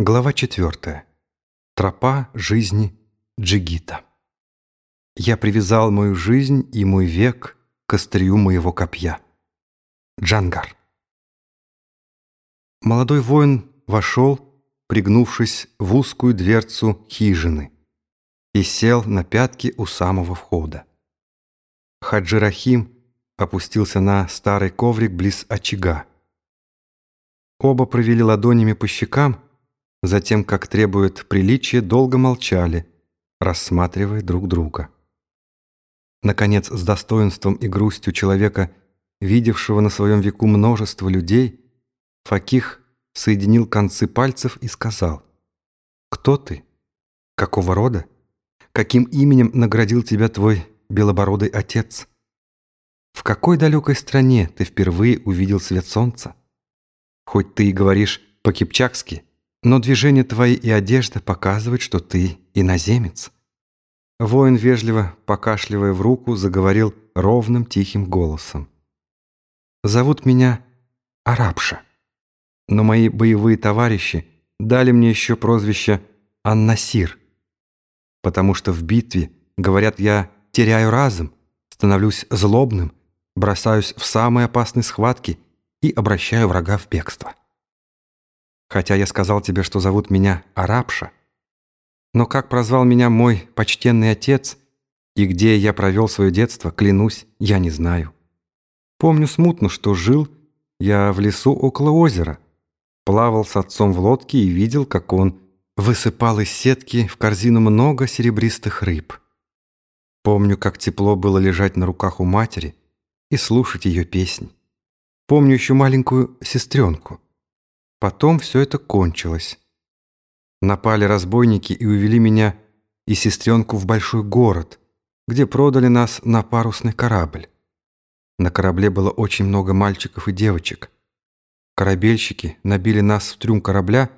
Глава 4. Тропа жизни Джигита. Я привязал мою жизнь и мой век к острию моего копья. Джангар. Молодой воин вошел, пригнувшись в узкую дверцу хижины, и сел на пятки у самого входа. Хаджи Рахим опустился на старый коврик близ очага. Оба провели ладонями по щекам, Затем, как требует приличия, долго молчали, рассматривая друг друга. Наконец, с достоинством и грустью человека, видевшего на своем веку множество людей, Факих соединил концы пальцев и сказал, «Кто ты? Какого рода? Каким именем наградил тебя твой белобородый отец? В какой далекой стране ты впервые увидел свет солнца? Хоть ты и говоришь по-кипчакски, но движение твои и одежда показывают, что ты иноземец». Воин, вежливо покашливая в руку, заговорил ровным тихим голосом. «Зовут меня Арабша, но мои боевые товарищи дали мне еще прозвище Аннасир, потому что в битве, говорят, я теряю разум, становлюсь злобным, бросаюсь в самые опасные схватки и обращаю врага в бегство. Хотя я сказал тебе, что зовут меня Арабша. Но как прозвал меня мой почтенный отец и где я провел свое детство, клянусь, я не знаю. Помню смутно, что жил я в лесу около озера, плавал с отцом в лодке и видел, как он высыпал из сетки в корзину много серебристых рыб. Помню, как тепло было лежать на руках у матери и слушать ее песни. Помню еще маленькую сестренку — Потом все это кончилось. Напали разбойники и увели меня и сестренку в большой город, где продали нас на парусный корабль. На корабле было очень много мальчиков и девочек. Корабельщики набили нас в трюм корабля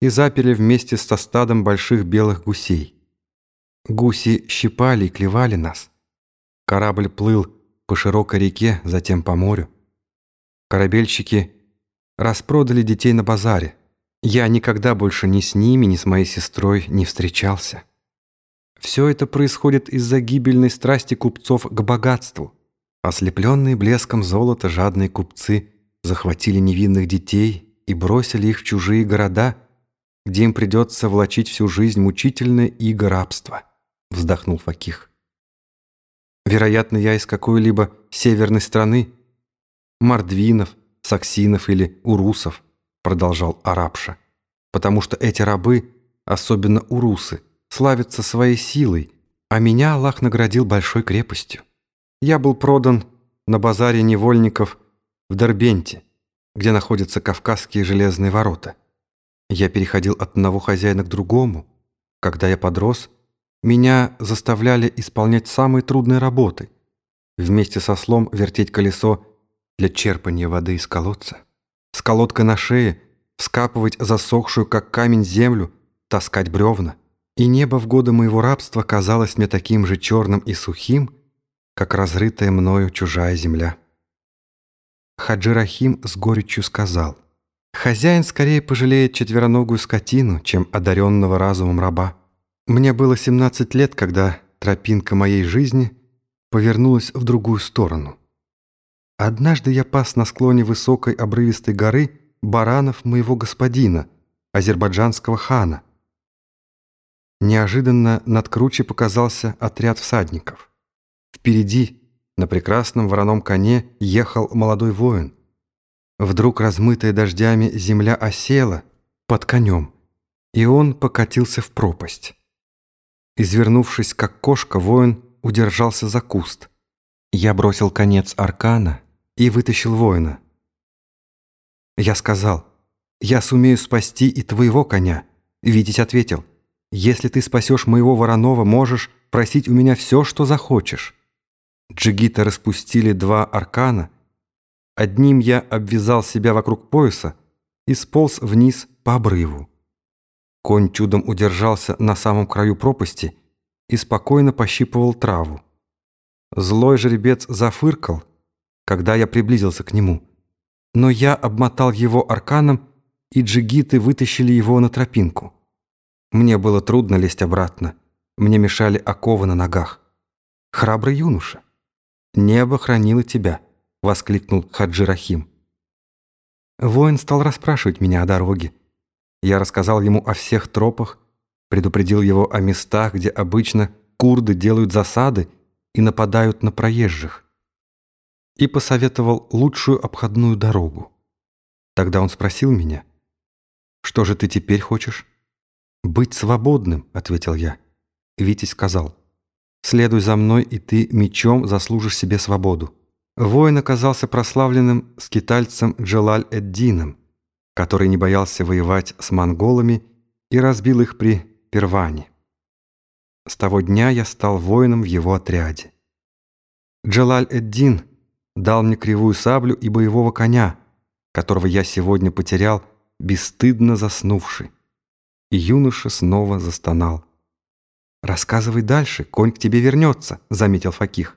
и заперли вместе со стадом больших белых гусей. Гуси щипали и клевали нас. Корабль плыл по широкой реке, затем по морю. Корабельщики распродали детей на базаре. Я никогда больше ни с ними, ни с моей сестрой не встречался. Все это происходит из-за гибельной страсти купцов к богатству. Ослепленные блеском золота жадные купцы захватили невинных детей и бросили их в чужие города, где им придется влачить всю жизнь мучительное иго рабства, вздохнул Факих. Вероятно, я из какой-либо северной страны, Мордвинов, саксинов или урусов, продолжал арабша, потому что эти рабы, особенно урусы, славятся своей силой, а меня Аллах наградил большой крепостью. Я был продан на базаре невольников в Дербенте, где находятся Кавказские железные ворота. Я переходил от одного хозяина к другому. Когда я подрос, меня заставляли исполнять самые трудные работы. Вместе со слом вертеть колесо для черпания воды из колодца, с колодкой на шее вскапывать засохшую, как камень, землю, таскать бревна. И небо в годы моего рабства казалось мне таким же черным и сухим, как разрытая мною чужая земля. Хаджи Рахим с горечью сказал, «Хозяин скорее пожалеет четвероногую скотину, чем одаренного разумом раба. Мне было 17 лет, когда тропинка моей жизни повернулась в другую сторону. Однажды я пас на склоне высокой обрывистой горы баранов моего господина, азербайджанского хана. Неожиданно над круче показался отряд всадников. Впереди, на прекрасном вороном коне, ехал молодой воин. Вдруг размытая дождями земля осела под конем, и он покатился в пропасть. Извернувшись, как кошка, воин удержался за куст. Я бросил конец аркана и вытащил воина. Я сказал, «Я сумею спасти и твоего коня». Витязь ответил, «Если ты спасешь моего вороного, можешь просить у меня все, что захочешь». Джигита распустили два аркана. Одним я обвязал себя вокруг пояса и сполз вниз по обрыву. Конь чудом удержался на самом краю пропасти и спокойно пощипывал траву. Злой жеребец зафыркал — когда я приблизился к нему. Но я обмотал его арканом и джигиты вытащили его на тропинку. Мне было трудно лезть обратно. Мне мешали оковы на ногах. Храбрый юноша. «Небо хранило тебя», — воскликнул Хаджи Рахим. Воин стал расспрашивать меня о дороге. Я рассказал ему о всех тропах, предупредил его о местах, где обычно курды делают засады и нападают на проезжих, и посоветовал лучшую обходную дорогу. Тогда он спросил меня, «Что же ты теперь хочешь?» «Быть свободным», — ответил я. Витязь сказал, «Следуй за мной, и ты мечом заслужишь себе свободу». Воин оказался прославленным скитальцем Джалаль-эд-Дином, который не боялся воевать с монголами и разбил их при Перване. С того дня я стал воином в его отряде. Джалаль-эд-Дин дал мне кривую саблю и боевого коня, которого я сегодня потерял, бесстыдно заснувший. И юноша снова застонал. «Рассказывай дальше, конь к тебе вернется», — заметил Факих.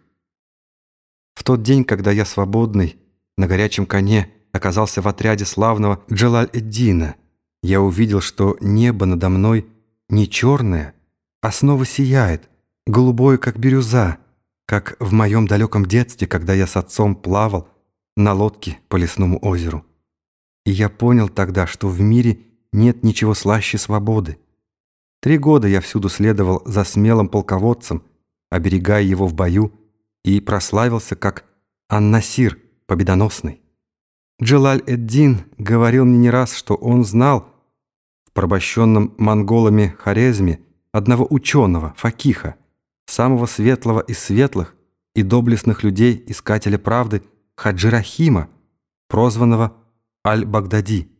В тот день, когда я свободный, на горячем коне, оказался в отряде славного Джалаль-эддина, я увидел, что небо надо мной не черное, а снова сияет, голубое, как бирюза, как в моем далеком детстве, когда я с отцом плавал на лодке по лесному озеру. И я понял тогда, что в мире нет ничего слаще свободы. Три года я всюду следовал за смелым полководцем, оберегая его в бою, и прославился как Ан-Насир, победоносный. Джалаль-эд-Дин говорил мне не раз, что он знал в порабощенном монголами Хорезме одного ученого, Факиха, самого светлого из светлых и доблестных людей, искателя правды, Хаджирахима, прозванного Аль-Багдади.